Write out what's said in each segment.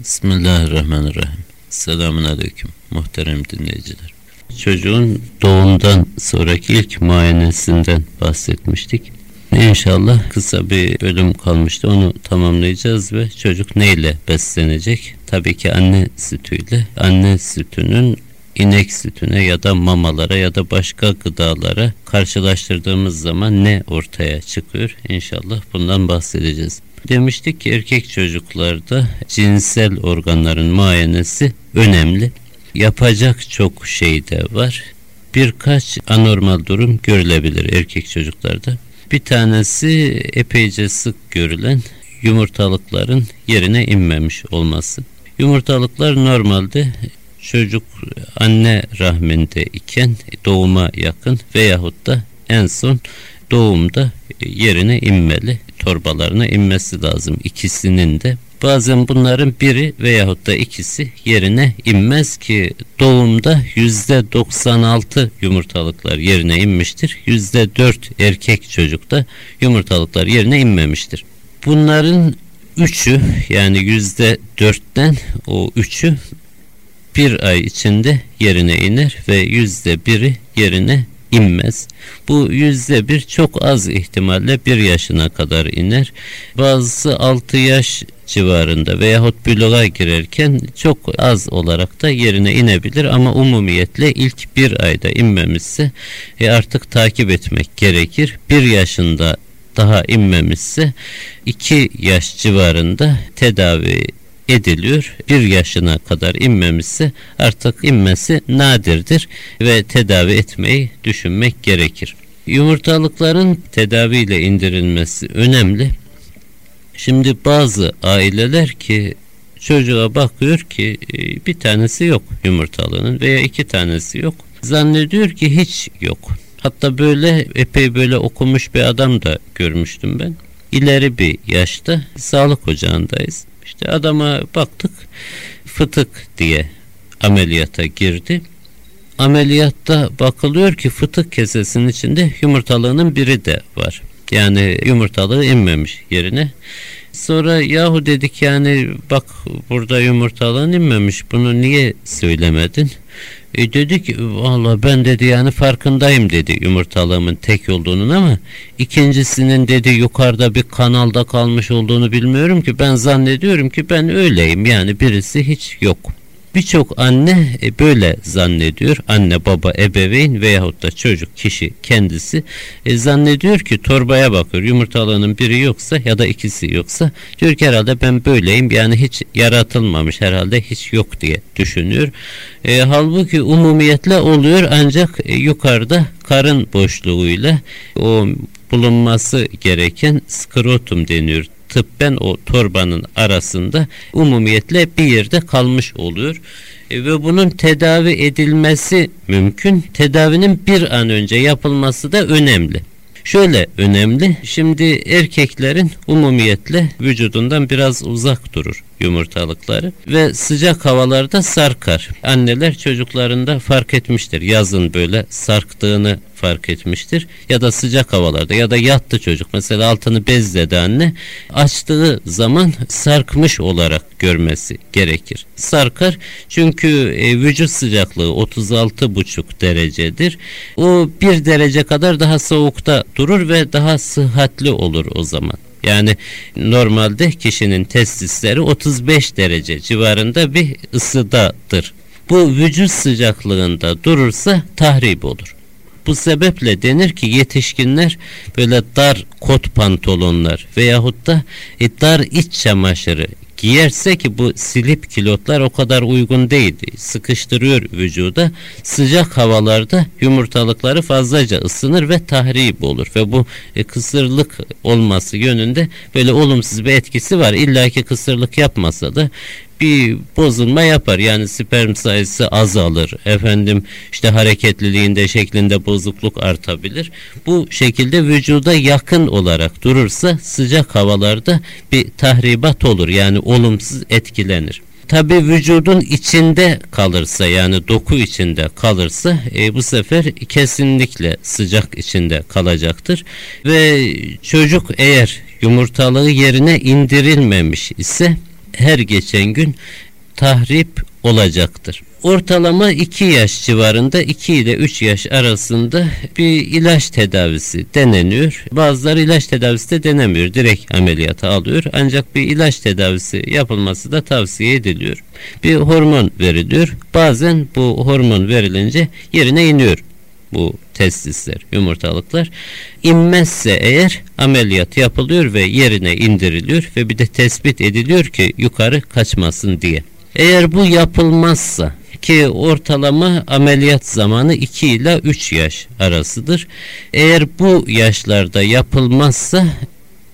Bismillahirrahmanirrahim. Selamun Aleyküm muhterem dinleyiciler. Çocuğun doğumdan sonraki ilk muayenesinden bahsetmiştik. İnşallah kısa bir bölüm kalmıştı. Onu tamamlayacağız ve çocuk neyle beslenecek? Tabii ki anne sütüyle. Anne sütünün inek sütüne ya da mamalara ya da başka gıdalara karşılaştırdığımız zaman ne ortaya çıkıyor? İnşallah bundan bahsedeceğiz. Demiştik ki erkek çocuklarda cinsel organların muayenesi önemli. Yapacak çok şey de var. Birkaç anormal durum görülebilir erkek çocuklarda. Bir tanesi epeyce sık görülen yumurtalıkların yerine inmemiş olması. Yumurtalıklar normalde çocuk anne rahminde iken doğuma yakın veyahut da en son doğumda yerine inmeli, torbalarına inmesi lazım ikisinin de. Bazen bunların biri veyahut da ikisi yerine inmez ki doğumda yüzde 96 yumurtalıklar yerine inmiştir. Yüzde 4 erkek çocukta yumurtalıklar yerine inmemiştir. Bunların üçü yani yüzde dörtten o üçü bir ay içinde yerine iner ve yüzde biri yerine inmez. Bu yüzde bir çok az ihtimalle bir yaşına kadar iner. Bazısı altı yaş civarında veyahut bloğa girerken çok az olarak da yerine inebilir ama umumiyetle ilk bir ayda inmemişse e artık takip etmek gerekir. Bir yaşında daha inmemişse iki yaş civarında tedavi ediliyor. Bir yaşına kadar inmemişse artık inmesi nadirdir ve tedavi etmeyi düşünmek gerekir. Yumurtalıkların tedaviyle indirilmesi önemli. Şimdi bazı aileler ki çocuğa bakıyor ki e, bir tanesi yok yumurtalığının veya iki tanesi yok. Zannediyor ki hiç yok. Hatta böyle epey böyle okumuş bir adam da görmüştüm ben. İleri bir yaşta sağlık ocağındayız. İşte adama baktık fıtık diye ameliyata girdi. Ameliyatta bakılıyor ki fıtık kesesinin içinde yumurtalığının biri de var. Yani yumurtalığı inmemiş yerine. Sonra yahu dedik yani bak burada yumurtalığın inmemiş bunu niye söylemedin? E dedi ki valla ben dedi yani farkındayım dedi yumurtalığımın tek olduğunun ama ikincisinin dedi yukarıda bir kanalda kalmış olduğunu bilmiyorum ki ben zannediyorum ki ben öyleyim yani birisi hiç yok. Birçok anne e, böyle zannediyor. Anne, baba, ebeveyn veyahut da çocuk, kişi kendisi e, zannediyor ki torbaya bakıyor. Yumurtalığının biri yoksa ya da ikisi yoksa diyor ki herhalde ben böyleyim. Yani hiç yaratılmamış herhalde hiç yok diye düşünüyor. E, halbuki umumiyetle oluyor ancak e, yukarıda karın boşluğuyla o bulunması gereken skrotum deniyor tıbben o torbanın arasında umumiyetle bir yerde kalmış oluyor. E, ve bunun tedavi edilmesi mümkün. Tedavinin bir an önce yapılması da önemli. Şöyle önemli. Şimdi erkeklerin umumiyetle vücudundan biraz uzak durur yumurtalıkları ve sıcak havalarda sarkar. Anneler çocuklarında fark etmiştir. Yazın böyle sarktığını fark etmiştir. Ya da sıcak havalarda ya da yattı çocuk. Mesela altını bezledi anne. Açtığı zaman sarkmış olarak görmesi gerekir. Sarkar çünkü e, vücut sıcaklığı 36,5 derecedir. O bir derece kadar daha soğukta durur ve daha sıhhatli olur o zaman. Yani normalde kişinin testisleri 35 derece civarında bir ısıdadır. Bu vücut sıcaklığında durursa tahrip olur. Bu sebeple denir ki yetişkinler böyle dar kot pantolonlar veyahut da e, dar iç çamaşırı giyerse ki bu silip kilotlar o kadar uygun değildi. Sıkıştırıyor vücuda. Sıcak havalarda yumurtalıkları fazlaca ısınır ve tahrip olur. Ve bu e, kısırlık olması yönünde böyle olumsuz bir etkisi var. İlla ki kısırlık yapmasa da bir bozulma yapar. Yani sperm sayısı azalır. Efendim işte hareketliliğinde şeklinde bozukluk artabilir. Bu şekilde vücuda yakın olarak durursa sıcak havalarda bir tahribat olur. Yani olumsuz etkilenir tabi vücudun içinde kalırsa yani doku içinde kalırsa e, bu sefer kesinlikle sıcak içinde kalacaktır ve çocuk eğer yumurtalığı yerine indirilmemiş ise her geçen gün tahrip olacaktır. Ortalama 2 yaş civarında 2 ile 3 yaş arasında bir ilaç tedavisi deneniyor. Bazıları ilaç tedavisi de denemiyor. Direkt ameliyata alıyor. Ancak bir ilaç tedavisi yapılması da tavsiye ediliyor. Bir hormon veriliyor. Bazen bu hormon verilince yerine iniyor bu testisler, yumurtalıklar. İnmezse eğer ameliyat yapılıyor ve yerine indiriliyor ve bir de tespit ediliyor ki yukarı kaçmasın diye. Eğer bu yapılmazsa ki ortalama ameliyat zamanı 2 ile 3 yaş arasıdır. Eğer bu yaşlarda yapılmazsa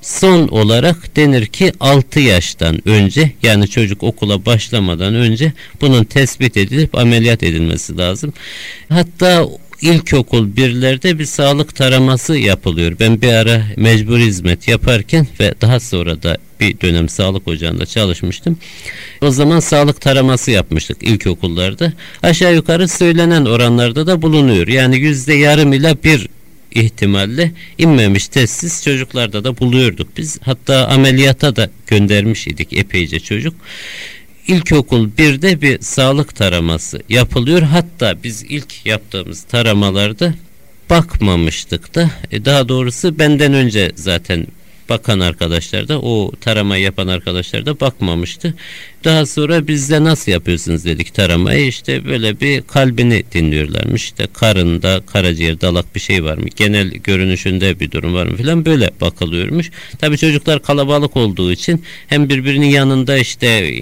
son olarak denir ki 6 yaştan önce yani çocuk okula başlamadan önce bunun tespit edilip ameliyat edilmesi lazım. Hatta ilkokul birlerde bir sağlık taraması yapılıyor. Ben bir ara mecbur hizmet yaparken ve daha sonra da bir dönem sağlık ocağında çalışmıştım. O zaman sağlık taraması yapmıştık ilkokullarda. Aşağı yukarı söylenen oranlarda da bulunuyor. Yani yüzde yarım ile bir ihtimalle inmemiş testis çocuklarda da buluyorduk biz. Hatta ameliyata da göndermiş idik epeyce çocuk. İlkokul birde bir sağlık taraması yapılıyor. Hatta biz ilk yaptığımız taramalarda bakmamıştık da. E daha doğrusu benden önce zaten bakan arkadaşlar da o tarama yapan arkadaşlar da bakmamıştı. Daha sonra bizde nasıl yapıyorsunuz? dedik taramayı işte böyle bir kalbini dinliyorlarmış. İşte karında karaciğer dalak bir şey var mı? Genel görünüşünde bir durum var mı filan böyle bakılıyormuş. Tabi çocuklar kalabalık olduğu için hem birbirinin yanında işte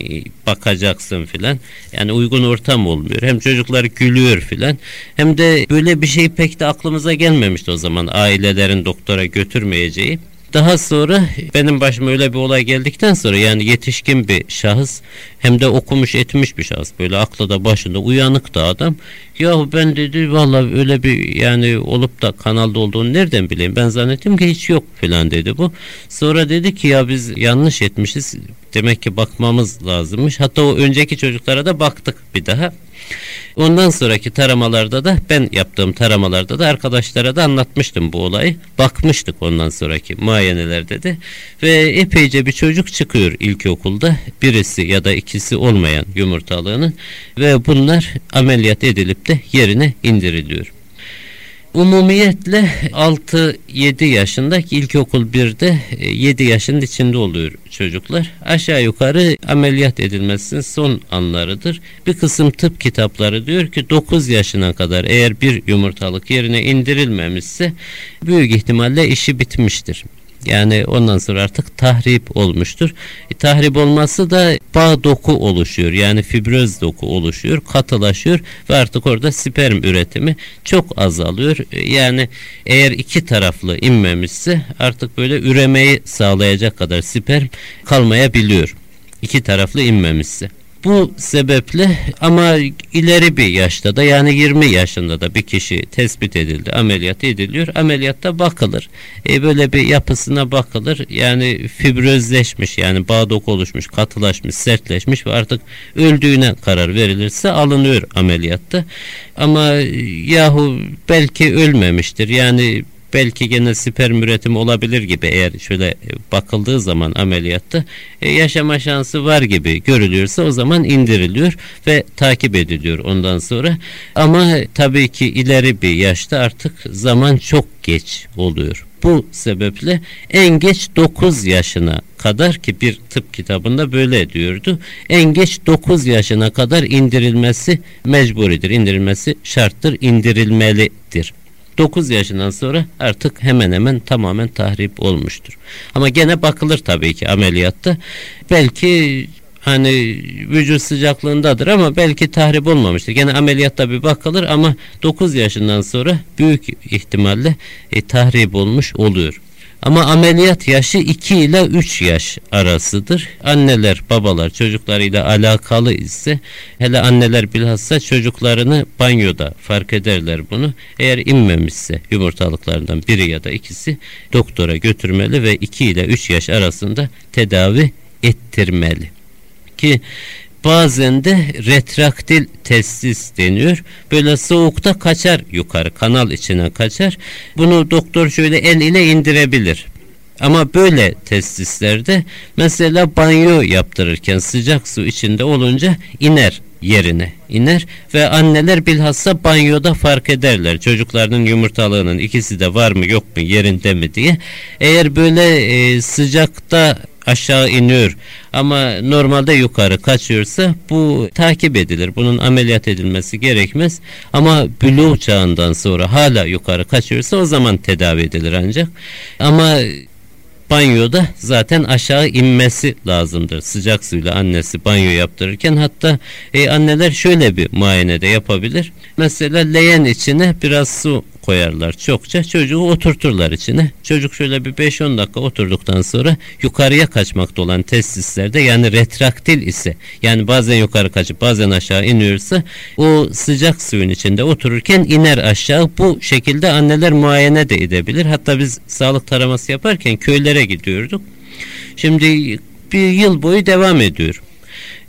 bakacaksın filan. Yani uygun ortam olmuyor. Hem çocuklar gülüyor filan. Hem de böyle bir şey pek de aklımıza gelmemişti o zaman. Ailelerin doktora götürmeyeceği. Daha sonra benim başıma öyle bir olay geldikten sonra yani yetişkin bir şahıs hem de okumuş etmiş bir şahıs böyle aklı da başında uyanık da adam. Yahu ben dedi vallahi öyle bir yani olup da kanalda olduğunu nereden bileyim ben zannettim ki hiç yok filan dedi bu. Sonra dedi ki ya biz yanlış etmişiz demek ki bakmamız lazımmış. Hatta o önceki çocuklara da baktık bir daha. Ondan sonraki taramalarda da ben yaptığım taramalarda da arkadaşlara da anlatmıştım bu olayı. Bakmıştık ondan sonraki muayenelerde de ve epeyce bir çocuk çıkıyor ilkokulda. Birisi ya da ikisi olmayan yumurtalığının ve bunlar ameliyat edilip de yerine indiriliyor. Umumiyetle 6-7 yaşında ilkokul 1'de 7 e, yaşın içinde oluyor çocuklar. Aşağı yukarı ameliyat edilmesinin son anlarıdır. Bir kısım tıp kitapları diyor ki 9 yaşına kadar eğer bir yumurtalık yerine indirilmemişse büyük ihtimalle işi bitmiştir. Yani ondan sonra artık tahrip olmuştur. E, tahrip olması da bağ doku oluşuyor. Yani fibroz doku oluşuyor, katılaşıyor ve artık orada sperm üretimi çok azalıyor. E, yani eğer iki taraflı inmemişse artık böyle üremeyi sağlayacak kadar sperm kalmayabiliyor. İki taraflı inmemişse. Bu sebeple ama ileri bir yaşta da yani 20 yaşında da bir kişi tespit edildi, ameliyat ediliyor. Ameliyatta bakılır. E böyle bir yapısına bakılır. Yani fibrozleşmiş yani bağ doku oluşmuş, katılaşmış, sertleşmiş ve artık öldüğüne karar verilirse alınıyor ameliyatta. Ama yahu belki ölmemiştir. Yani belki gene sperm üretimi olabilir gibi eğer şöyle bakıldığı zaman ameliyatta e, yaşama şansı var gibi görülüyorsa o zaman indiriliyor ve takip ediliyor ondan sonra. Ama tabii ki ileri bir yaşta artık zaman çok geç oluyor. Bu sebeple en geç 9 yaşına kadar ki bir tıp kitabında böyle diyordu. En geç 9 yaşına kadar indirilmesi mecburidir. İndirilmesi şarttır, indirilmelidir. 9 yaşından sonra artık hemen hemen tamamen tahrip olmuştur. Ama gene bakılır tabii ki ameliyatta. Belki hani vücut sıcaklığındadır ama belki tahrip olmamıştır. Gene ameliyatta bir bakılır ama 9 yaşından sonra büyük ihtimalle e, tahrip olmuş oluyor. Ama ameliyat yaşı 2 ile 3 yaş arasıdır. Anneler, babalar çocuklarıyla alakalı ise hele anneler bilhassa çocuklarını banyoda fark ederler bunu. Eğer inmemişse yumurtalıklarından biri ya da ikisi doktora götürmeli ve 2 ile 3 yaş arasında tedavi ettirmeli. Ki bazen de retraktil testis deniyor. Böyle soğukta kaçar yukarı kanal içine kaçar. Bunu doktor şöyle el ile indirebilir. Ama böyle testislerde mesela banyo yaptırırken sıcak su içinde olunca iner yerine iner ve anneler bilhassa banyoda fark ederler çocuklarının yumurtalığının ikisi de var mı yok mu yerinde mi diye. Eğer böyle e, sıcakta aşağı iniyor ama normalde yukarı kaçıyorsa bu takip edilir. Bunun ameliyat edilmesi gerekmez. Ama bülü çağından sonra hala yukarı kaçıyorsa o zaman tedavi edilir ancak. Ama banyoda zaten aşağı inmesi lazımdır. Sıcak suyla annesi banyo yaptırırken hatta e, anneler şöyle bir muayene de yapabilir. Mesela leğen içine biraz su koyarlar çokça. Çocuğu oturturlar içine. Çocuk şöyle bir 5-10 dakika oturduktan sonra yukarıya kaçmakta olan testislerde yani retraktil ise yani bazen yukarı kaçıp bazen aşağı iniyorsa o sıcak suyun içinde otururken iner aşağı. Bu şekilde anneler muayene de edebilir. Hatta biz sağlık taraması yaparken köylere gidiyorduk. Şimdi bir yıl boyu devam ediyor.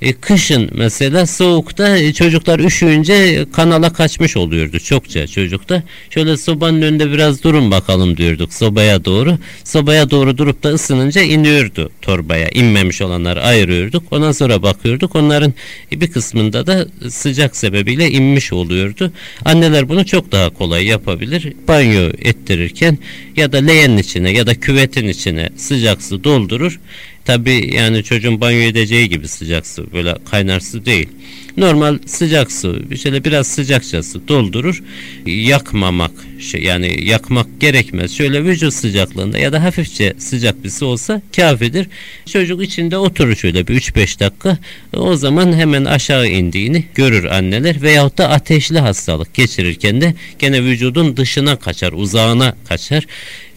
E, kışın mesela soğukta e, çocuklar üşüyünce kanala kaçmış oluyordu çokça çocukta. Şöyle sobanın önünde biraz durun bakalım diyorduk sobaya doğru. Sobaya doğru durup da ısınınca iniyordu torbaya. İnmemiş olanları ayırıyorduk. Ondan sonra bakıyorduk. Onların bir kısmında da sıcak sebebiyle inmiş oluyordu. Anneler bunu çok daha kolay yapabilir. Banyo ettirirken ya da leğenin içine ya da küvetin içine sıcak su doldurur. Tabi yani çocuğun banyo edeceği gibi sıcak su böyle kaynar su değil. Normal sıcak su şöyle biraz sıcakça su doldurur. Yakmamak şey yani yakmak gerekmez. Şöyle vücut sıcaklığında ya da hafifçe sıcak bir su olsa kafidir. Çocuk içinde oturur şöyle bir 3-5 dakika. O zaman hemen aşağı indiğini görür anneler veyahut da ateşli hastalık geçirirken de gene vücudun dışına kaçar, uzağına kaçar.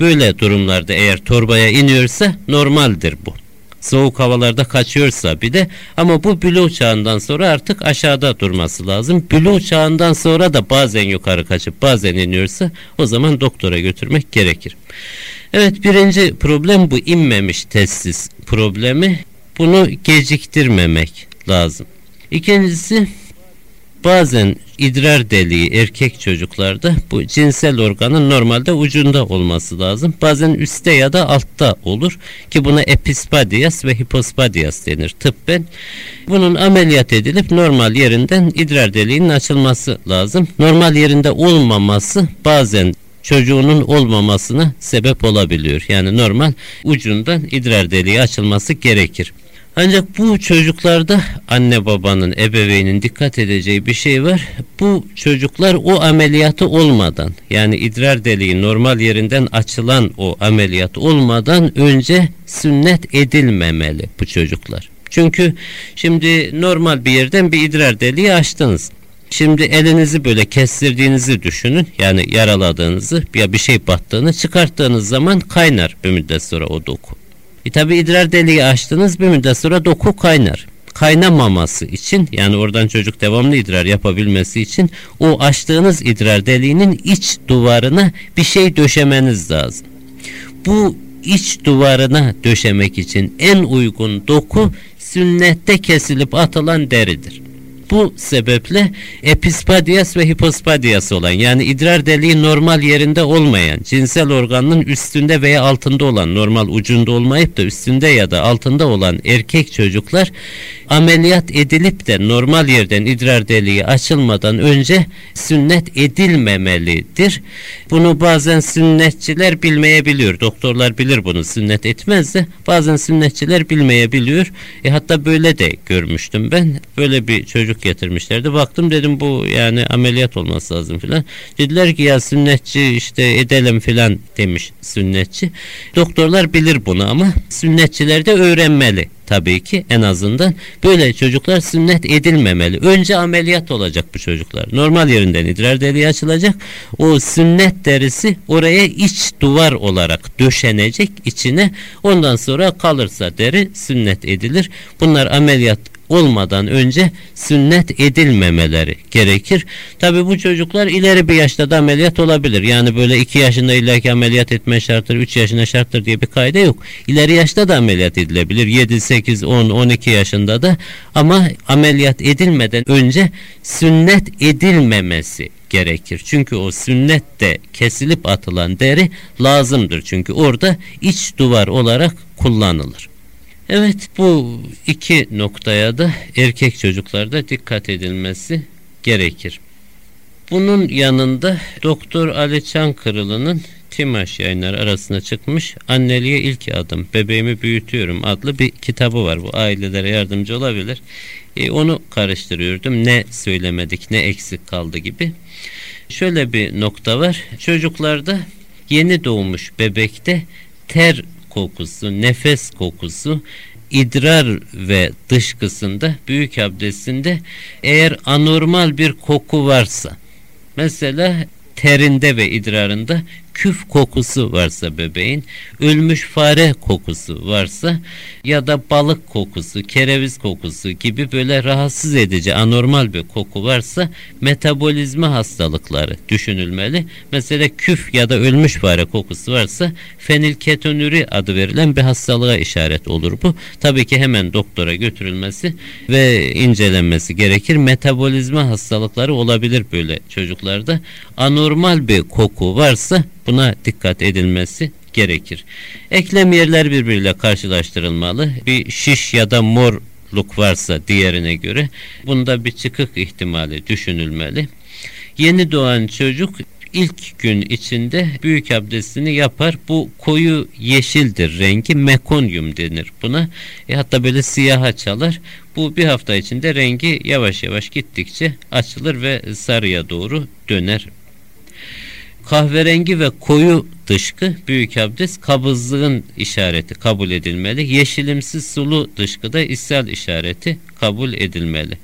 Böyle durumlarda eğer torbaya iniyorsa normaldir bu soğuk havalarda kaçıyorsa bir de ama bu bülü çağından sonra artık aşağıda durması lazım. Bülü çağından sonra da bazen yukarı kaçıp bazen iniyorsa o zaman doktora götürmek gerekir. Evet birinci problem bu inmemiş testis problemi. Bunu geciktirmemek lazım. İkincisi bazen idrar deliği erkek çocuklarda bu cinsel organın normalde ucunda olması lazım. Bazen üstte ya da altta olur ki buna epispadias ve hipospadias denir tıbben. Bunun ameliyat edilip normal yerinden idrar deliğinin açılması lazım. Normal yerinde olmaması bazen çocuğunun olmamasına sebep olabiliyor. Yani normal ucundan idrar deliği açılması gerekir. Ancak bu çocuklarda anne babanın, ebeveynin dikkat edeceği bir şey var. Bu çocuklar o ameliyatı olmadan yani idrar deliği normal yerinden açılan o ameliyat olmadan önce sünnet edilmemeli bu çocuklar. Çünkü şimdi normal bir yerden bir idrar deliği açtınız. Şimdi elinizi böyle kestirdiğinizi düşünün. Yani yaraladığınızı ya bir şey battığını çıkarttığınız zaman kaynar bir müddet sonra o doku. E tabi idrar deliği açtınız bir müddet sonra doku kaynar. Kaynamaması için yani oradan çocuk devamlı idrar yapabilmesi için o açtığınız idrar deliğinin iç duvarına bir şey döşemeniz lazım. Bu iç duvarına döşemek için en uygun doku sünnette kesilip atılan deridir. Bu sebeple epispadias ve hipospadias olan yani idrar deliği normal yerinde olmayan cinsel organının üstünde veya altında olan normal ucunda olmayıp da üstünde ya da altında olan erkek çocuklar ameliyat edilip de normal yerden idrar deliği açılmadan önce sünnet edilmemelidir. Bunu bazen sünnetçiler bilmeyebiliyor. Doktorlar bilir bunu sünnet etmez de bazen sünnetçiler bilmeyebiliyor. E hatta böyle de görmüştüm ben. Böyle bir çocuk getirmişlerdi. Baktım dedim bu yani ameliyat olması lazım filan. Dediler ki ya sünnetçi işte edelim filan demiş sünnetçi. Doktorlar bilir bunu ama sünnetçiler de öğrenmeli tabii ki en azından böyle çocuklar sünnet edilmemeli. Önce ameliyat olacak bu çocuklar. Normal yerinden idrar deliği açılacak. O sünnet derisi oraya iç duvar olarak döşenecek içine. Ondan sonra kalırsa deri sünnet edilir. Bunlar ameliyat olmadan önce sünnet edilmemeleri gerekir. Tabi bu çocuklar ileri bir yaşta da ameliyat olabilir. Yani böyle 2 yaşında illaki ameliyat etme şarttır, 3 yaşında şarttır diye bir kayda yok. İleri yaşta da ameliyat edilebilir. 7, 8, 10, 12 yaşında da ama ameliyat edilmeden önce sünnet edilmemesi gerekir. Çünkü o sünnette kesilip atılan deri lazımdır. Çünkü orada iç duvar olarak kullanılır. Evet bu iki noktaya da erkek çocuklarda dikkat edilmesi gerekir. Bunun yanında Doktor Ali Çankırılı'nın Timaş yayınları arasına çıkmış Anneliğe ilk adım bebeğimi büyütüyorum adlı bir kitabı var. Bu ailelere yardımcı olabilir. E, onu karıştırıyordum. Ne söylemedik ne eksik kaldı gibi. Şöyle bir nokta var. Çocuklarda yeni doğmuş bebekte ter kokusu, nefes kokusu, idrar ve dışkısında büyük abdestinde eğer anormal bir koku varsa mesela terinde ve idrarında küf kokusu varsa bebeğin, ölmüş fare kokusu varsa ya da balık kokusu, kereviz kokusu gibi böyle rahatsız edici anormal bir koku varsa metabolizma hastalıkları düşünülmeli. Mesela küf ya da ölmüş fare kokusu varsa fenilketonüri adı verilen bir hastalığa işaret olur bu. Tabii ki hemen doktora götürülmesi ve incelenmesi gerekir. Metabolizma hastalıkları olabilir böyle çocuklarda. Anormal bir koku varsa Buna dikkat edilmesi gerekir. Eklem yerler birbiriyle karşılaştırılmalı. Bir şiş ya da morluk varsa diğerine göre bunda bir çıkık ihtimali düşünülmeli. Yeni doğan çocuk ilk gün içinde büyük abdestini yapar. Bu koyu yeşildir rengi. Mekonyum denir buna. E hatta böyle siyaha çalar. Bu bir hafta içinde rengi yavaş yavaş gittikçe açılır ve sarıya doğru döner kahverengi ve koyu dışkı büyük abdest kabızlığın işareti kabul edilmeli. Yeşilimsi sulu dışkı da ishal işareti kabul edilmeli.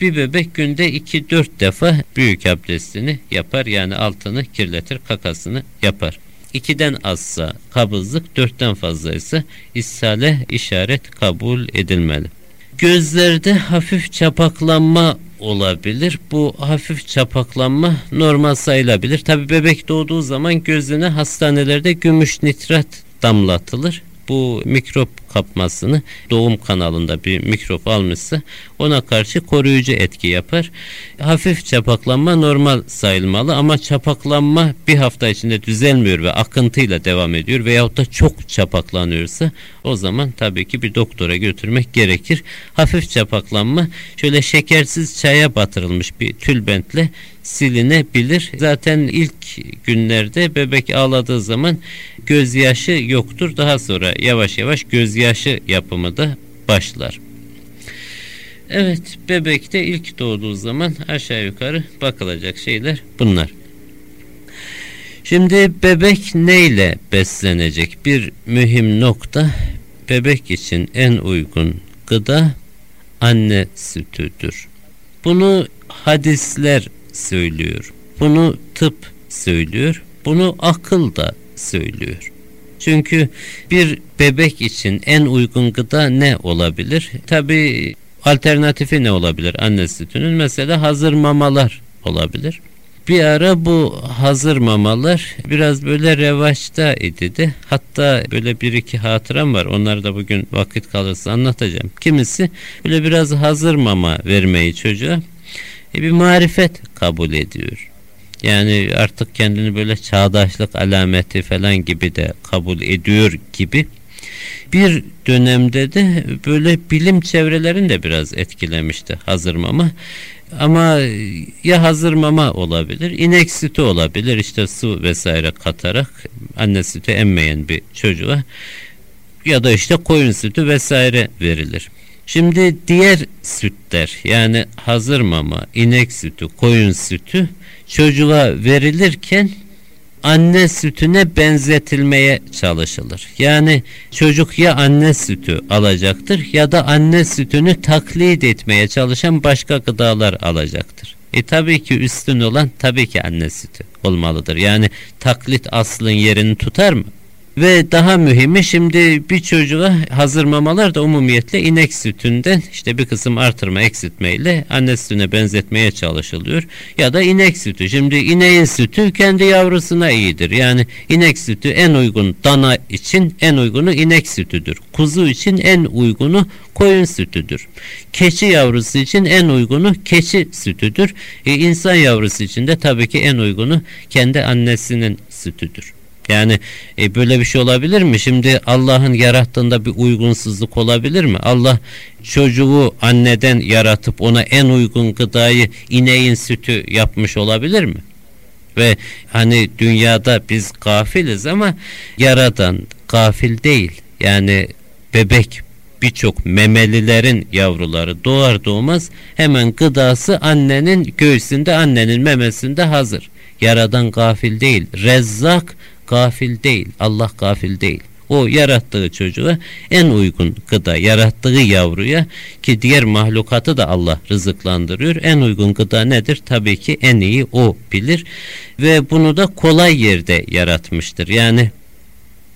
Bir bebek günde 2-4 defa büyük abdestini yapar yani altını kirletir kakasını yapar. 2'den azsa kabızlık, 4'ten fazlaysa ishale işaret kabul edilmeli. Gözlerde hafif çapaklanma olabilir. Bu hafif çapaklanma normal sayılabilir. Tabi bebek doğduğu zaman gözüne hastanelerde gümüş nitrat damlatılır bu mikrop kapmasını doğum kanalında bir mikrop almışsa ona karşı koruyucu etki yapar. Hafif çapaklanma normal sayılmalı ama çapaklanma bir hafta içinde düzelmiyor ve akıntıyla devam ediyor veyahut da çok çapaklanıyorsa o zaman tabii ki bir doktora götürmek gerekir. Hafif çapaklanma şöyle şekersiz çaya batırılmış bir tülbentle silinebilir. Zaten ilk günlerde bebek ağladığı zaman gözyaşı yoktur. Daha sonra yavaş yavaş gözyaşı yapımı da başlar. Evet bebekte ilk doğduğu zaman aşağı yukarı bakılacak şeyler bunlar. Şimdi bebek neyle beslenecek? Bir mühim nokta bebek için en uygun gıda anne sütüdür. Bunu hadisler söylüyor. Bunu tıp söylüyor. Bunu akıl da söylüyor. Çünkü bir bebek için en uygun gıda ne olabilir? Tabi alternatifi ne olabilir anne sütünün? Mesela hazır mamalar olabilir. Bir ara bu hazır mamalar biraz böyle revaçta idi de. Hatta böyle bir iki hatıram var. Onları da bugün vakit kalırsa anlatacağım. Kimisi böyle biraz hazır mama vermeyi çocuğa e, bir marifet kabul ediyor. Yani artık kendini böyle çağdaşlık alameti falan gibi de kabul ediyor gibi. Bir dönemde de böyle bilim çevrelerini de biraz etkilemişti hazır mama. Ama ya hazır mama olabilir, inek sütü olabilir. işte su vesaire katarak anne sütü emmeyen bir çocuğa ya da işte koyun sütü vesaire verilir. Şimdi diğer sütler yani hazır mama, inek sütü, koyun sütü çocuğa verilirken anne sütüne benzetilmeye çalışılır. Yani çocuk ya anne sütü alacaktır ya da anne sütünü taklit etmeye çalışan başka gıdalar alacaktır. E tabii ki üstün olan tabii ki anne sütü olmalıdır. Yani taklit aslın yerini tutar mı? Ve daha mühimi şimdi bir çocuğa hazır mamalar da umumiyetle inek sütünden işte bir kısım artırma eksiltmeyle anne sütüne benzetmeye çalışılıyor. Ya da inek sütü. Şimdi ineğin sütü kendi yavrusuna iyidir. Yani inek sütü en uygun dana için en uygunu inek sütüdür. Kuzu için en uygunu koyun sütüdür. Keçi yavrusu için en uygunu keçi sütüdür. E, insan yavrusu için de tabii ki en uygunu kendi annesinin sütüdür. Yani e, böyle bir şey olabilir mi? Şimdi Allah'ın yarattığında bir uygunsuzluk olabilir mi? Allah çocuğu anneden yaratıp ona en uygun gıdayı ineğin sütü yapmış olabilir mi? Ve hani dünyada biz gafiliz ama yaradan gafil değil. Yani bebek birçok memelilerin yavruları doğar doğmaz hemen gıdası annenin göğsünde annenin memesinde hazır. Yaradan gafil değil. Rezzak gafil değil. Allah gafil değil. O yarattığı çocuğa en uygun gıda, yarattığı yavruya ki diğer mahlukatı da Allah rızıklandırıyor. En uygun gıda nedir? Tabii ki en iyi o bilir ve bunu da kolay yerde yaratmıştır. Yani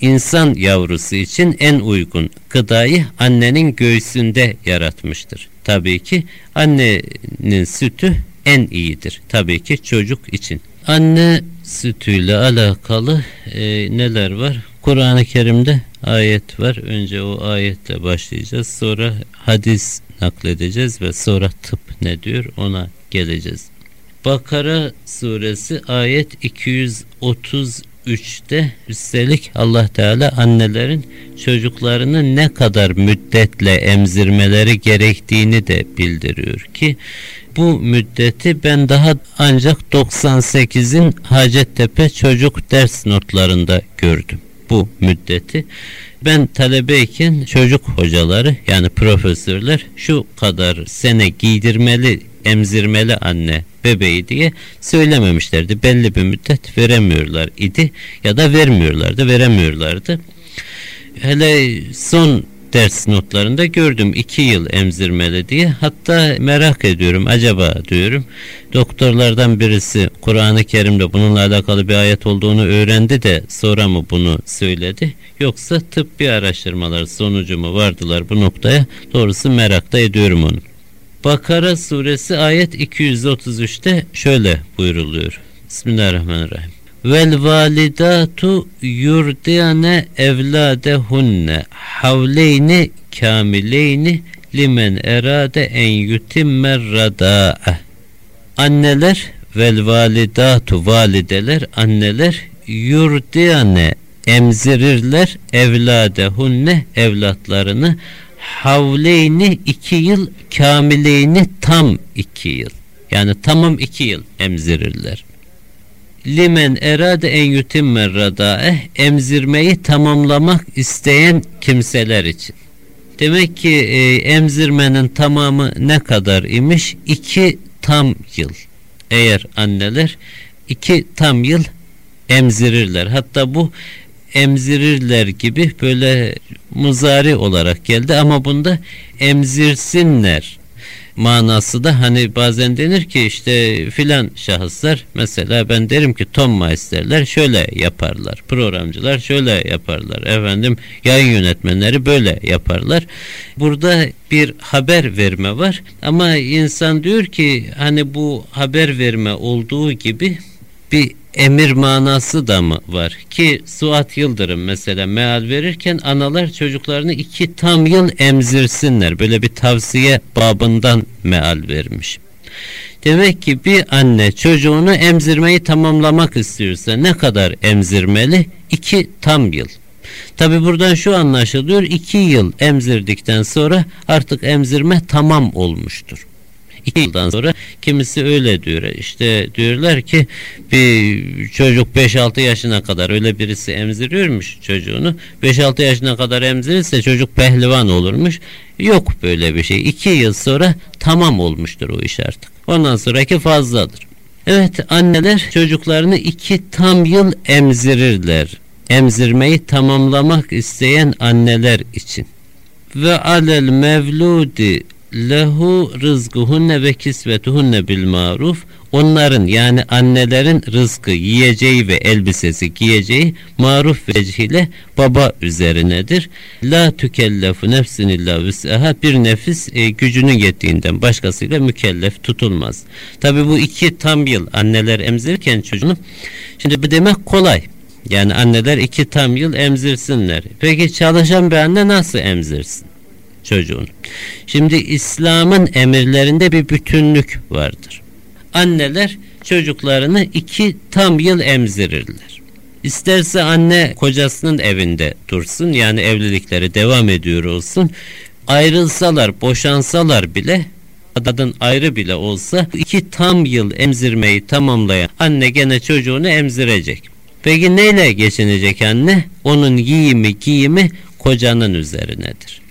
insan yavrusu için en uygun gıdayı annenin göğsünde yaratmıştır. Tabii ki annenin sütü en iyidir. Tabii ki çocuk için. Anne sütüyle alakalı e, neler var? Kur'an-ı Kerim'de ayet var. Önce o ayette başlayacağız. Sonra hadis nakledeceğiz ve sonra tıp ne diyor ona geleceğiz. Bakara suresi ayet 233'te üstelik Allah Teala annelerin çocuklarını ne kadar müddetle emzirmeleri gerektiğini de bildiriyor ki bu müddeti ben daha ancak 98'in Hacettepe çocuk ders notlarında gördüm bu müddeti. Ben talebeyken çocuk hocaları yani profesörler şu kadar sene giydirmeli, emzirmeli anne bebeği diye söylememişlerdi. Belli bir müddet veremiyorlar idi ya da vermiyorlardı, veremiyorlardı. Hele son ders notlarında gördüm iki yıl emzirmeli diye. Hatta merak ediyorum acaba diyorum. Doktorlardan birisi Kur'an-ı Kerim'de bununla alakalı bir ayet olduğunu öğrendi de sonra mı bunu söyledi? Yoksa tıbbi araştırmalar sonucu mu vardılar bu noktaya? Doğrusu merak da ediyorum onu. Bakara suresi ayet 233'te şöyle buyruluyor. Bismillahirrahmanirrahim. Vel validatu yurdiyane evladehunne havleyni kamileyni limen erade en yutimmer rada'e. Anneler vel validatu valideler anneler yurdiyane emzirirler evladehunne evlatlarını havleyni iki yıl kamileyni tam iki yıl. Yani tamam iki yıl emzirirler limen erade en yutimmer radaeh emzirmeyi tamamlamak isteyen kimseler için. Demek ki e, emzirmenin tamamı ne kadar imiş? İki tam yıl. Eğer anneler iki tam yıl emzirirler. Hatta bu emzirirler gibi böyle muzari olarak geldi ama bunda emzirsinler manası da hani bazen denir ki işte filan şahıslar mesela ben derim ki Tom Meister'ler şöyle yaparlar. Programcılar şöyle yaparlar. Efendim yayın yönetmenleri böyle yaparlar. Burada bir haber verme var ama insan diyor ki hani bu haber verme olduğu gibi bir emir manası da mı var? Ki Suat Yıldırım mesela meal verirken analar çocuklarını iki tam yıl emzirsinler. Böyle bir tavsiye babından meal vermiş. Demek ki bir anne çocuğunu emzirmeyi tamamlamak istiyorsa ne kadar emzirmeli? İki tam yıl. Tabi buradan şu anlaşılıyor iki yıl emzirdikten sonra artık emzirme tamam olmuştur. Yıldan sonra kimisi öyle diyor. İşte diyorlar ki bir çocuk 5-6 yaşına kadar öyle birisi emziriyormuş çocuğunu. 5-6 yaşına kadar emzirirse çocuk pehlivan olurmuş. Yok böyle bir şey. İki yıl sonra tamam olmuştur o iş artık. Ondan sonraki fazladır. Evet anneler çocuklarını iki tam yıl emzirirler. Emzirmeyi tamamlamak isteyen anneler için. Ve alel mevludi lehu rızkuhunne ve kisvetuhunne bil maruf onların yani annelerin rızkı yiyeceği ve elbisesi giyeceği maruf vecihiyle baba üzerinedir. La tükellefu nefsin illa vüs'aha bir nefis e, gücünün yettiğinden başkasıyla mükellef tutulmaz. Tabi bu iki tam yıl anneler emzirirken çocuğunu şimdi bu demek kolay. Yani anneler iki tam yıl emzirsinler. Peki çalışan bir anne nasıl emzirsin? Çocuğun. Şimdi İslam'ın emirlerinde bir bütünlük vardır. Anneler çocuklarını iki tam yıl emzirirler. İsterse anne kocasının evinde dursun yani evlilikleri devam ediyor olsun. Ayrılsalar, boşansalar bile kadın ayrı bile olsa iki tam yıl emzirmeyi tamamlayan anne gene çocuğunu emzirecek. Peki neyle geçinecek anne? Onun giyimi giyimi kocanın üzerinedir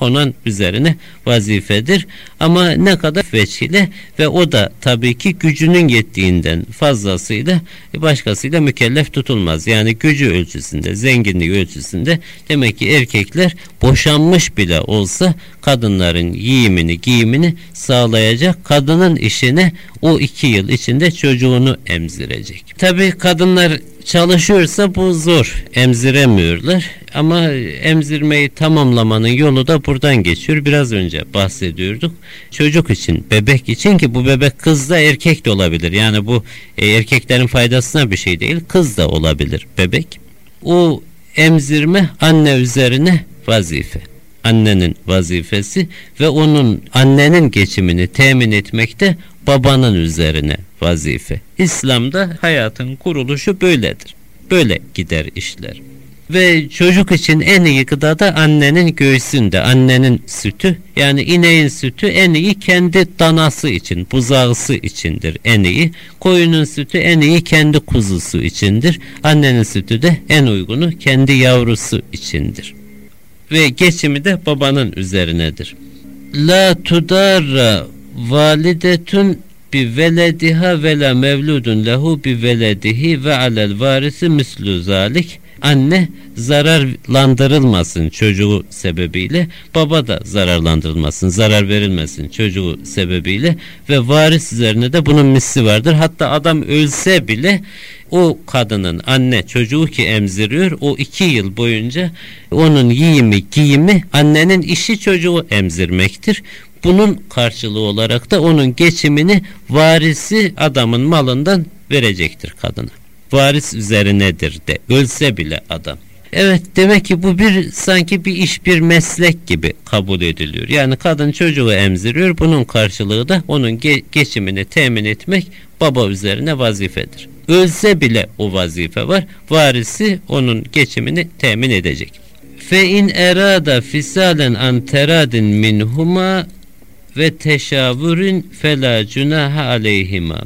onun üzerine vazifedir. Ama ne kadar veçile ve o da tabii ki gücünün yettiğinden fazlasıyla başkasıyla mükellef tutulmaz. Yani gücü ölçüsünde, zenginliği ölçüsünde demek ki erkekler boşanmış bile olsa kadınların yiyimini, giyimini sağlayacak. Kadının işine o iki yıl içinde çocuğunu emzirecek. Tabii kadınlar çalışıyorsa bu zor. Emziremiyorlar. Ama emzirmeyi tamamlamanın yolu da buradan geçiyor. Biraz önce bahsediyorduk. Çocuk için, bebek için ki bu bebek kız da erkek de olabilir. Yani bu e, erkeklerin faydasına bir şey değil. Kız da olabilir bebek. O emzirme anne üzerine vazife. Annenin vazifesi ve onun annenin geçimini temin etmekte babanın üzerine vazife. İslam'da hayatın kuruluşu böyledir. Böyle gider işler. Ve çocuk için en iyi gıda da annenin göğsünde, annenin sütü. Yani ineğin sütü en iyi kendi danası için, buzağısı içindir en iyi. Koyunun sütü en iyi kendi kuzusu içindir. Annenin sütü de en uygunu kendi yavrusu içindir. Ve geçimi de babanın üzerinedir. La tudarra validetun bi velediha ve la mevludun lehu bi veledihi ve alel varisi mislu zalik anne zararlandırılmasın çocuğu sebebiyle baba da zararlandırılmasın zarar verilmesin çocuğu sebebiyle ve varis üzerine de bunun misli vardır hatta adam ölse bile o kadının anne çocuğu ki emziriyor o iki yıl boyunca onun yiyimi giyimi annenin işi çocuğu emzirmektir bunun karşılığı olarak da onun geçimini varisi adamın malından verecektir kadına. Varis üzerinedir de ölse bile adam. Evet demek ki bu bir sanki bir iş bir meslek gibi kabul ediliyor. Yani kadın çocuğu emziriyor bunun karşılığı da onun ge- geçimini temin etmek baba üzerine vazifedir. Ölse bile o vazife var. Varisi onun geçimini temin edecek. Fe in erada fisalen an teradin minhuma ve teşavürün fela cunaha aleyhima.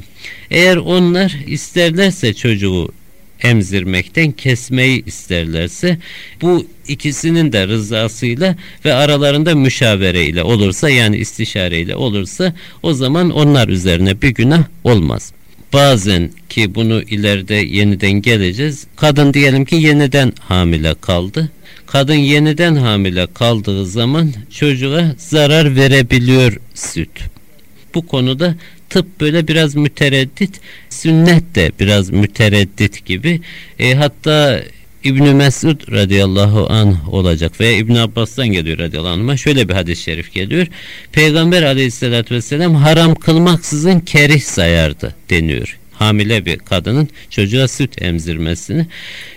Eğer onlar isterlerse çocuğu emzirmekten kesmeyi isterlerse bu ikisinin de rızasıyla ve aralarında müşavere ile olursa yani istişare ile olursa o zaman onlar üzerine bir günah olmaz. Bazen ki bunu ileride yeniden geleceğiz. Kadın diyelim ki yeniden hamile kaldı kadın yeniden hamile kaldığı zaman çocuğa zarar verebiliyor süt. Bu konuda tıp böyle biraz mütereddit, sünnet de biraz mütereddit gibi. E, hatta İbn Mesud radıyallahu an olacak veya İbn Abbas'tan geliyor radıyallahu anh'a şöyle bir hadis-i şerif geliyor. Peygamber aleyhissalatü vesselam haram kılmaksızın kerih sayardı deniyor hamile bir kadının çocuğa süt emzirmesini.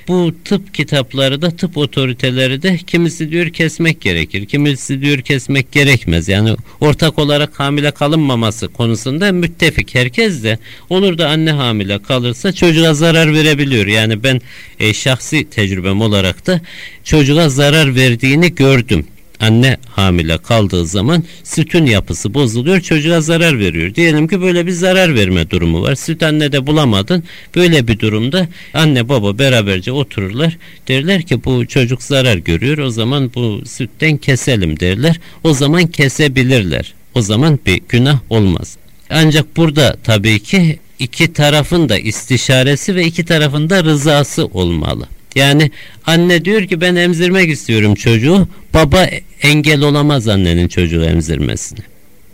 Bu tıp kitapları da tıp otoriteleri de kimisi diyor kesmek gerekir, kimisi diyor kesmek gerekmez. Yani ortak olarak hamile kalınmaması konusunda müttefik herkes de olur da anne hamile kalırsa çocuğa zarar verebiliyor. Yani ben e, şahsi tecrübem olarak da çocuğa zarar verdiğini gördüm anne hamile kaldığı zaman sütün yapısı bozuluyor çocuğa zarar veriyor. Diyelim ki böyle bir zarar verme durumu var. Süt anne de bulamadın. Böyle bir durumda anne baba beraberce otururlar. Derler ki bu çocuk zarar görüyor. O zaman bu sütten keselim derler. O zaman kesebilirler. O zaman bir günah olmaz. Ancak burada tabii ki iki tarafın da istişaresi ve iki tarafın da rızası olmalı. Yani anne diyor ki ben emzirmek istiyorum çocuğu. Baba engel olamaz annenin çocuğu emzirmesine.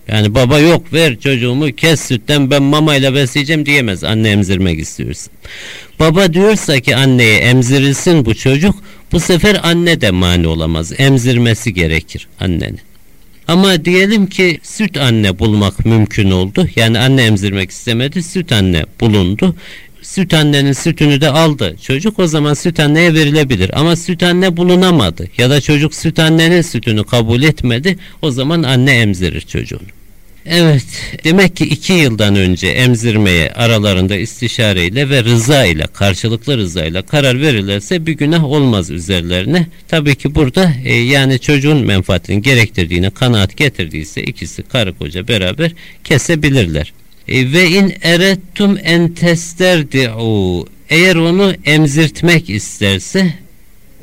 Yani baba yok ver çocuğumu kes sütten ben mamayla besleyeceğim diyemez anne emzirmek istiyorsun. Baba diyorsa ki anneye emzirilsin bu çocuk bu sefer anne de mani olamaz emzirmesi gerekir annenin. Ama diyelim ki süt anne bulmak mümkün oldu. Yani anne emzirmek istemedi süt anne bulundu süt annenin sütünü de aldı. Çocuk o zaman süt anneye verilebilir. Ama süt anne bulunamadı ya da çocuk süt annenin sütünü kabul etmedi. O zaman anne emzirir çocuğunu. Evet, demek ki iki yıldan önce emzirmeye aralarında istişareyle ve rıza ile karşılıklı rıza ile karar verirlerse bir günah olmaz üzerlerine. Tabii ki burada e, yani çocuğun menfaatini gerektirdiğine kanaat getirdiyse ikisi karı koca beraber kesebilirler. E, ve in erettum en testerdi'u. Eğer onu emzirtmek isterse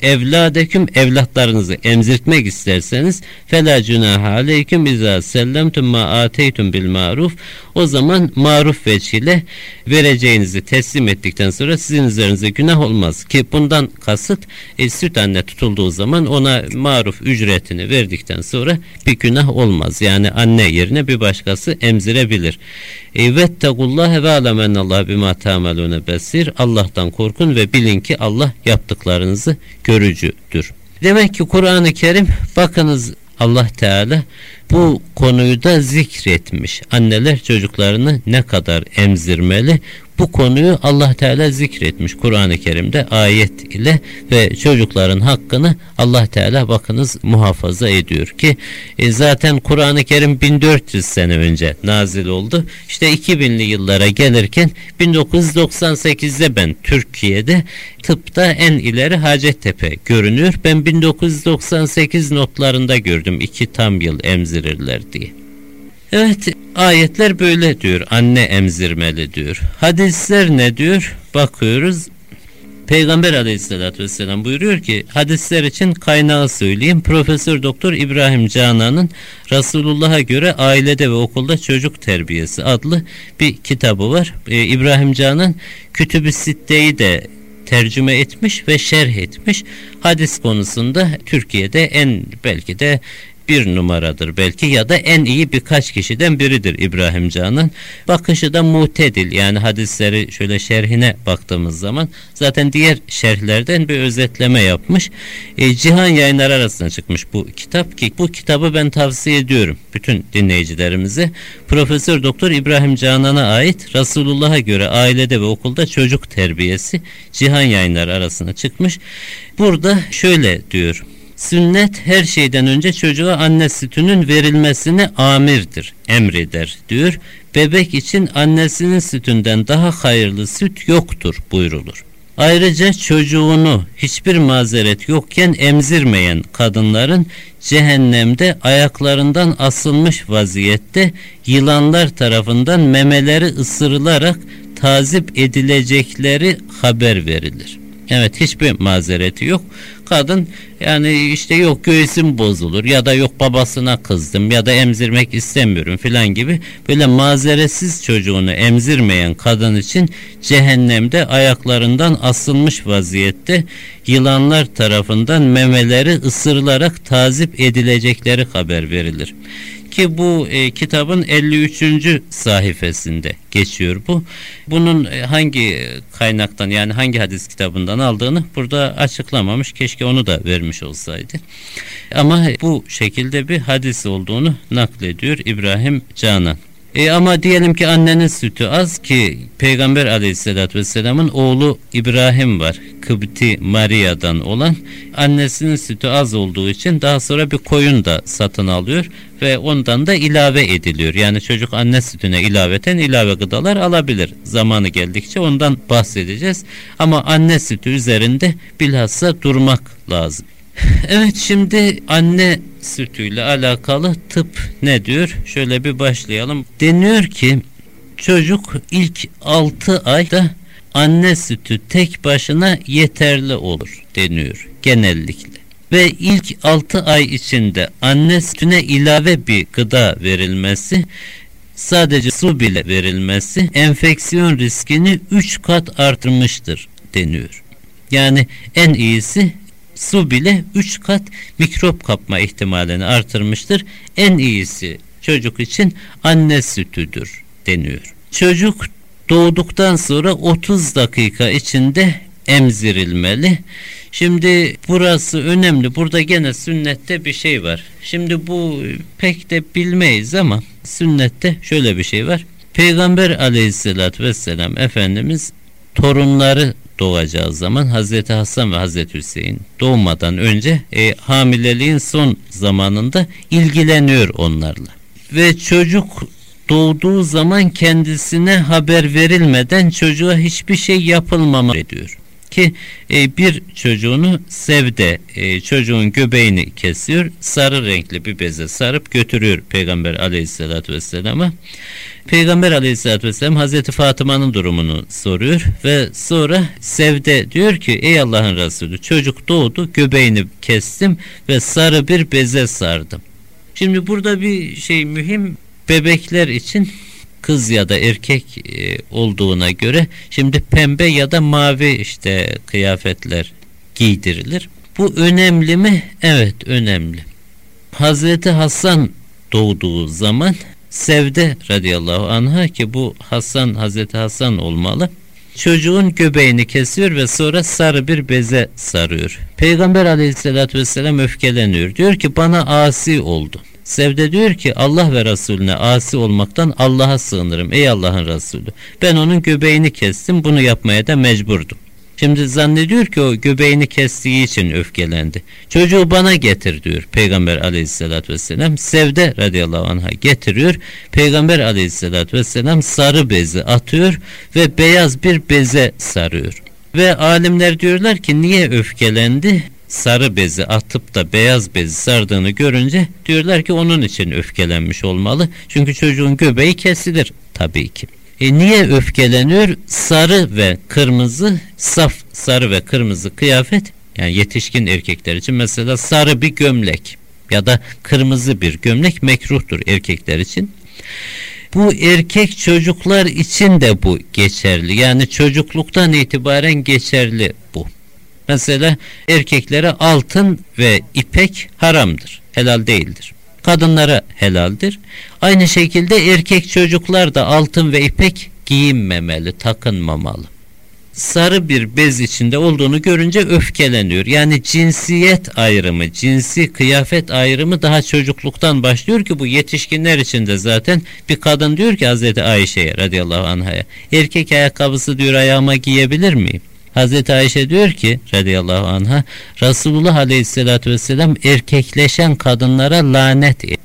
evladeküm evlatlarınızı emzirtmek isterseniz fela cunaha aleyküm izâ sellemtum ma ateytum bil maruf o zaman maruf veçile vereceğinizi teslim ettikten sonra sizin üzerinize günah olmaz. Ki bundan kasıt e, süt anne tutulduğu zaman ona maruf ücretini verdikten sonra bir günah olmaz. Yani anne yerine bir başkası emzirebilir. E, vettegullâhe ve alemenallah bima tamelune besir Allah'tan korkun ve bilin ki Allah yaptıklarınızı görücüdür. Demek ki Kur'an-ı Kerim bakınız Allah Teala bu konuyu da zikretmiş. Anneler çocuklarını ne kadar emzirmeli? Bu konuyu Allah Teala zikretmiş Kur'an-ı Kerim'de ayet ile ve çocukların hakkını Allah Teala bakınız muhafaza ediyor ki e, zaten Kur'an-ı Kerim 1400 sene önce nazil oldu. İşte 2000'li yıllara gelirken 1998'de ben Türkiye'de tıpta en ileri Hacettepe görünüyor. Ben 1998 notlarında gördüm iki tam yıl emzirirler diye. Evet ayetler böyle diyor. Anne emzirmeli diyor. Hadisler ne diyor? Bakıyoruz. Peygamber aleyhissalatü vesselam buyuruyor ki hadisler için kaynağı söyleyeyim. Profesör Doktor İbrahim Canan'ın Resulullah'a göre ailede ve okulda çocuk terbiyesi adlı bir kitabı var. Ee, İbrahim Canan Kütüb-i Sitte'yi de tercüme etmiş ve şerh etmiş. Hadis konusunda Türkiye'de en belki de bir numaradır belki ya da en iyi birkaç kişiden biridir İbrahim Can'ın. Bakışı da mutedil yani hadisleri şöyle şerhine baktığımız zaman zaten diğer şerhlerden bir özetleme yapmış. E, Cihan yayınları arasında çıkmış bu kitap ki bu kitabı ben tavsiye ediyorum bütün dinleyicilerimize. Profesör Doktor İbrahim Canan'a ait Resulullah'a göre ailede ve okulda çocuk terbiyesi Cihan yayınları arasında çıkmış. Burada şöyle diyor. Sünnet her şeyden önce çocuğa anne sütünün verilmesini amirdir, emreder diyor. Bebek için annesinin sütünden daha hayırlı süt yoktur buyrulur. Ayrıca çocuğunu hiçbir mazeret yokken emzirmeyen kadınların cehennemde ayaklarından asılmış vaziyette yılanlar tarafından memeleri ısırılarak tazip edilecekleri haber verilir. Evet hiçbir mazereti yok. Kadın yani işte yok göğsüm bozulur ya da yok babasına kızdım ya da emzirmek istemiyorum filan gibi böyle mazeretsiz çocuğunu emzirmeyen kadın için cehennemde ayaklarından asılmış vaziyette yılanlar tarafından memeleri ısırılarak tazip edilecekleri haber verilir ki bu e, kitabın 53. sayfasında geçiyor bu. Bunun e, hangi kaynaktan yani hangi hadis kitabından aldığını burada açıklamamış. Keşke onu da vermiş olsaydı. Ama bu şekilde bir hadis olduğunu naklediyor İbrahim Canan. E ama diyelim ki annenin sütü az ki Peygamber aleyhissalatü vesselamın oğlu İbrahim var. Kıbti Maria'dan olan annesinin sütü az olduğu için daha sonra bir koyun da satın alıyor ve ondan da ilave ediliyor. Yani çocuk anne sütüne ilaveten ilave gıdalar alabilir. Zamanı geldikçe ondan bahsedeceğiz. Ama anne sütü üzerinde bilhassa durmak lazım. Evet şimdi anne sütüyle alakalı tıp ne diyor? Şöyle bir başlayalım. Deniyor ki çocuk ilk 6 ayda anne sütü tek başına yeterli olur deniyor genellikle. Ve ilk 6 ay içinde anne sütüne ilave bir gıda verilmesi sadece su bile verilmesi enfeksiyon riskini 3 kat artırmıştır deniyor. Yani en iyisi su bile 3 kat mikrop kapma ihtimalini artırmıştır. En iyisi çocuk için anne sütüdür deniyor. Çocuk doğduktan sonra 30 dakika içinde emzirilmeli. Şimdi burası önemli. Burada gene sünnette bir şey var. Şimdi bu pek de bilmeyiz ama sünnette şöyle bir şey var. Peygamber aleyhissalatü vesselam Efendimiz torunları doğacağı zaman Hazreti Hasan ve Hazreti Hüseyin doğmadan önce e, hamileliğin son zamanında ilgileniyor onlarla. Ve çocuk doğduğu zaman kendisine haber verilmeden çocuğa hiçbir şey yapılmama ediyor. Ki e, bir çocuğunu sevde e, çocuğun göbeğini kesiyor sarı renkli bir beze sarıp götürüyor Peygamber aleyhissalatü vesselama. Peygamber aleyhissalatü vesselam Hazreti Fatıma'nın durumunu soruyor ve sonra Sevde diyor ki ey Allah'ın Resulü çocuk doğdu göbeğini kestim ve sarı bir beze sardım. Şimdi burada bir şey mühim bebekler için kız ya da erkek e, olduğuna göre şimdi pembe ya da mavi işte kıyafetler giydirilir. Bu önemli mi? Evet önemli. Hazreti Hasan doğduğu zaman Sevde radıyallahu anha ki bu Hasan Hazreti Hasan olmalı. Çocuğun göbeğini kesiyor ve sonra sarı bir beze sarıyor. Peygamber aleyhissalatü vesselam öfkeleniyor. Diyor ki bana asi oldu. Sevde diyor ki Allah ve Resulüne asi olmaktan Allah'a sığınırım ey Allah'ın Resulü. Ben onun göbeğini kestim bunu yapmaya da mecburdum. Şimdi zannediyor ki o göbeğini kestiği için öfkelendi. Çocuğu bana getir diyor Peygamber aleyhissalatü vesselam. Sevde radıyallahu anh'a getiriyor. Peygamber aleyhissalatü vesselam sarı bezi atıyor ve beyaz bir beze sarıyor. Ve alimler diyorlar ki niye öfkelendi? sarı bezi atıp da beyaz bezi sardığını görünce diyorlar ki onun için öfkelenmiş olmalı. Çünkü çocuğun göbeği kesilir tabii ki. E niye öfkeleniyor? Sarı ve kırmızı saf sarı ve kırmızı kıyafet yani yetişkin erkekler için mesela sarı bir gömlek ya da kırmızı bir gömlek mekruhtur erkekler için. Bu erkek çocuklar için de bu geçerli. Yani çocukluktan itibaren geçerli bu. Mesela erkeklere altın ve ipek haramdır. Helal değildir. Kadınlara helaldir. Aynı şekilde erkek çocuklar da altın ve ipek giyinmemeli, takınmamalı. Sarı bir bez içinde olduğunu görünce öfkeleniyor. Yani cinsiyet ayrımı, cinsi kıyafet ayrımı daha çocukluktan başlıyor ki bu yetişkinler için de zaten bir kadın diyor ki Hazreti Ayşe'ye radıyallahu anh'a erkek ayakkabısı diyor ayağıma giyebilir miyim? Hazreti Ayşe diyor ki radıyallahu anha Resulullah aleyhissalatü vesselam erkekleşen kadınlara lanet et.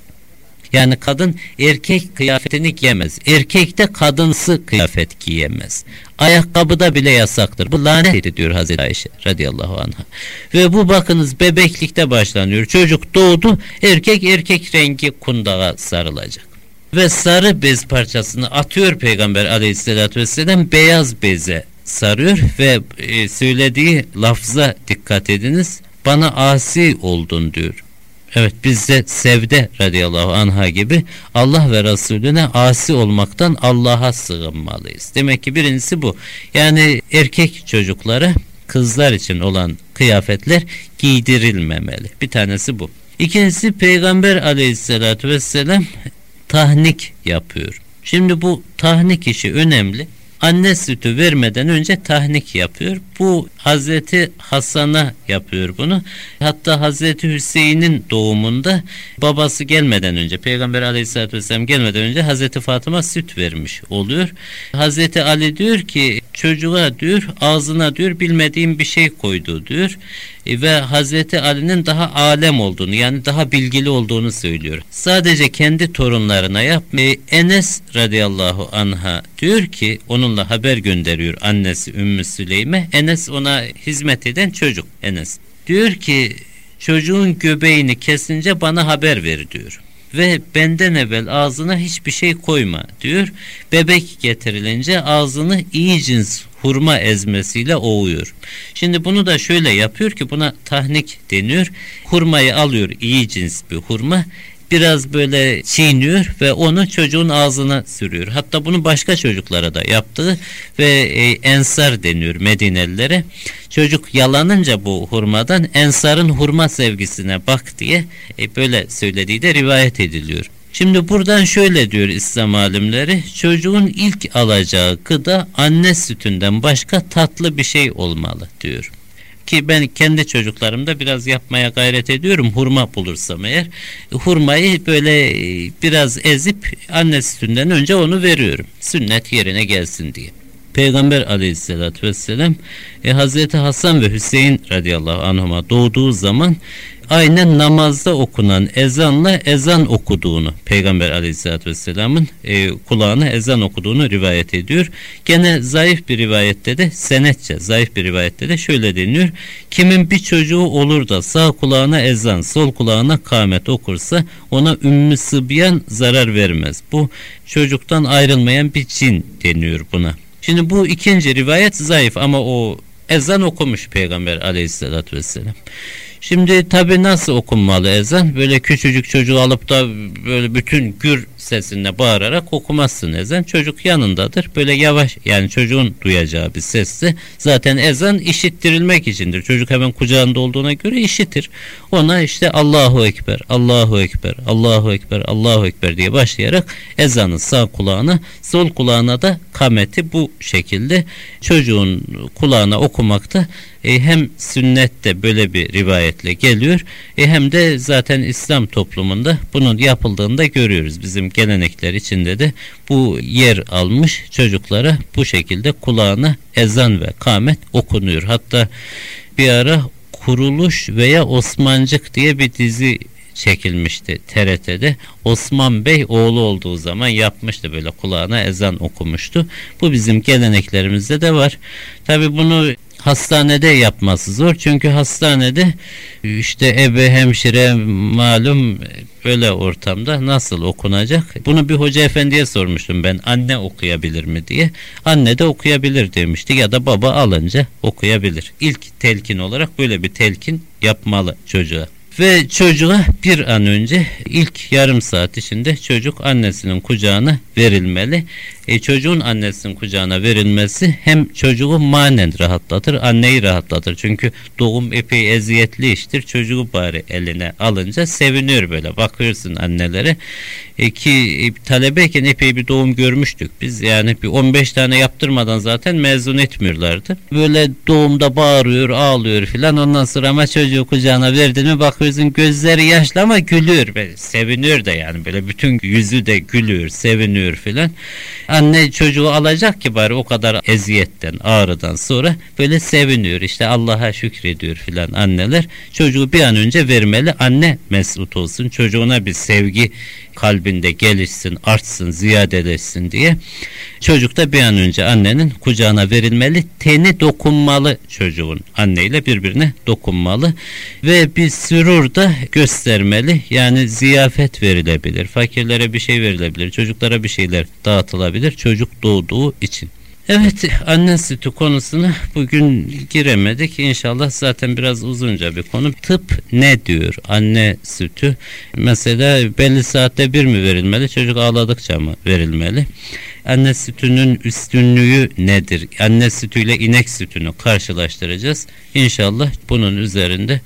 Yani kadın erkek kıyafetini giyemez. Erkek de kadınsı kıyafet giyemez. Ayakkabıda bile yasaktır. Bu lanet diyor Hazreti Ayşe radıyallahu anha. Ve bu bakınız bebeklikte başlanıyor. Çocuk doğdu erkek erkek rengi kundağa sarılacak. Ve sarı bez parçasını atıyor Peygamber aleyhissalatü vesselam beyaz beze sarıyor ve e, söylediği lafza dikkat ediniz. Bana asi oldun diyor. Evet biz de Sevde radıyallahu anha gibi Allah ve Resulüne asi olmaktan Allah'a sığınmalıyız. Demek ki birincisi bu. Yani erkek çocuklara kızlar için olan kıyafetler giydirilmemeli. Bir tanesi bu. İkincisi Peygamber aleyhissalatü vesselam tahnik yapıyor. Şimdi bu tahnik işi önemli anne sütü vermeden önce tahnik yapıyor. Bu Hazreti Hasan'a yapıyor bunu. Hatta Hazreti Hüseyin'in doğumunda babası gelmeden önce Peygamber Aleyhisselatü Vesselam gelmeden önce Hazreti Fatıma süt vermiş oluyor. Hazreti Ali diyor ki çocuğa diyor ağzına diyor bilmediğim bir şey koydu diyor e, ve Hazreti Ali'nin daha alem olduğunu yani daha bilgili olduğunu söylüyor. Sadece kendi torunlarına yapmıyor. Enes radıyallahu anha diyor ki onunla haber gönderiyor annesi Ümmü Süleyme. Enes ona hizmet eden çocuk Enes. Diyor ki çocuğun göbeğini kesince bana haber ver diyor ve benden evvel ağzına hiçbir şey koyma diyor. Bebek getirilince ağzını iyi cins hurma ezmesiyle ovuyor. Şimdi bunu da şöyle yapıyor ki buna tahnik deniyor. Hurmayı alıyor iyi cins bir hurma biraz böyle çiğniyor ve onu çocuğun ağzına sürüyor. Hatta bunu başka çocuklara da yaptığı ve e, ensar deniyor Medinelilere. Çocuk yalanınca bu hurmadan ensarın hurma sevgisine bak diye e, böyle söylediği de rivayet ediliyor. Şimdi buradan şöyle diyor İslam alimleri çocuğun ilk alacağı gıda anne sütünden başka tatlı bir şey olmalı diyor ki ben kendi çocuklarımda biraz yapmaya gayret ediyorum hurma bulursam eğer hurmayı böyle e, biraz ezip anne sütünden önce onu veriyorum sünnet yerine gelsin diye. Peygamber aleyhissalatü vesselam e, Hazreti Hasan ve Hüseyin radıyallahu anhuma doğduğu zaman aynen namazda okunan ezanla ezan okuduğunu Peygamber aleyhissalatü vesselamın e, kulağına ezan okuduğunu rivayet ediyor. Gene zayıf bir rivayette de senetçe zayıf bir rivayette de şöyle deniyor. Kimin bir çocuğu olur da sağ kulağına ezan sol kulağına kâmet okursa ona ümmü sıbyan zarar vermez. Bu çocuktan ayrılmayan bir cin deniyor buna. Şimdi bu ikinci rivayet zayıf ama o ezan okumuş Peygamber aleyhissalatü vesselam. Şimdi tabi nasıl okunmalı ezan? Böyle küçücük çocuğu alıp da böyle bütün gür sesinde bağırarak okumazsın ezan. Çocuk yanındadır. Böyle yavaş yani çocuğun duyacağı bir sesle zaten ezan işittirilmek içindir. Çocuk hemen kucağında olduğuna göre işitir. Ona işte Allahu Ekber, Allahu Ekber, Allahu Ekber, Allahu Ekber diye başlayarak ezanı sağ kulağına, sol kulağına da kameti bu şekilde çocuğun kulağına okumakta e, hem sünnette böyle bir rivayetle geliyor e, hem de zaten İslam toplumunda bunun yapıldığını da görüyoruz. Bizim gelenekler içinde de bu yer almış çocuklara bu şekilde kulağına ezan ve kamet okunuyor. Hatta bir ara Kuruluş veya Osmancık diye bir dizi çekilmişti TRT'de. Osman Bey oğlu olduğu zaman yapmıştı böyle kulağına ezan okumuştu. Bu bizim geleneklerimizde de var. Tabi bunu hastanede yapması zor. Çünkü hastanede işte ebe hemşire malum böyle ortamda nasıl okunacak? Bunu bir hoca efendiye sormuştum ben anne okuyabilir mi diye. Anne de okuyabilir demişti ya da baba alınca okuyabilir. İlk telkin olarak böyle bir telkin yapmalı çocuğa. Ve çocuğa bir an önce ilk yarım saat içinde çocuk annesinin kucağına verilmeli. E, çocuğun annesinin kucağına verilmesi hem çocuğu manen rahatlatır, anneyi rahatlatır. Çünkü doğum epey eziyetli iştir. Çocuğu bari eline alınca seviniyor böyle. Bakıyorsun annelere. E, ki e, talebeyken epey bir doğum görmüştük. Biz yani bir 15 tane yaptırmadan zaten mezun etmiyorlardı. Böyle doğumda bağırıyor, ağlıyor filan. Ondan sonra ama çocuğu kucağına verdin mi bakıyorsun gözleri yaşlı ama gülüyor. Böyle seviniyor da yani böyle bütün yüzü de gülüyor, seviniyor filan anne çocuğu alacak ki bari o kadar eziyetten, ağrıdan sonra böyle seviniyor. İşte Allah'a şükrediyor filan anneler. Çocuğu bir an önce vermeli. Anne mesut olsun. Çocuğuna bir sevgi kalbinde gelişsin, artsın, ziyadeleşsin diye. Çocuk da bir an önce annenin kucağına verilmeli. Teni dokunmalı çocuğun. Anneyle birbirine dokunmalı. Ve bir sürur da göstermeli. Yani ziyafet verilebilir. Fakirlere bir şey verilebilir. Çocuklara bir şeyler dağıtılabilir. Çocuk doğduğu için. Evet anne sütü konusuna bugün giremedik. İnşallah zaten biraz uzunca bir konu. Tıp ne diyor anne sütü? Mesela belli saatte bir mi verilmeli? Çocuk ağladıkça mı verilmeli? Anne sütünün üstünlüğü nedir? Anne sütüyle inek sütünü karşılaştıracağız. İnşallah bunun üzerinde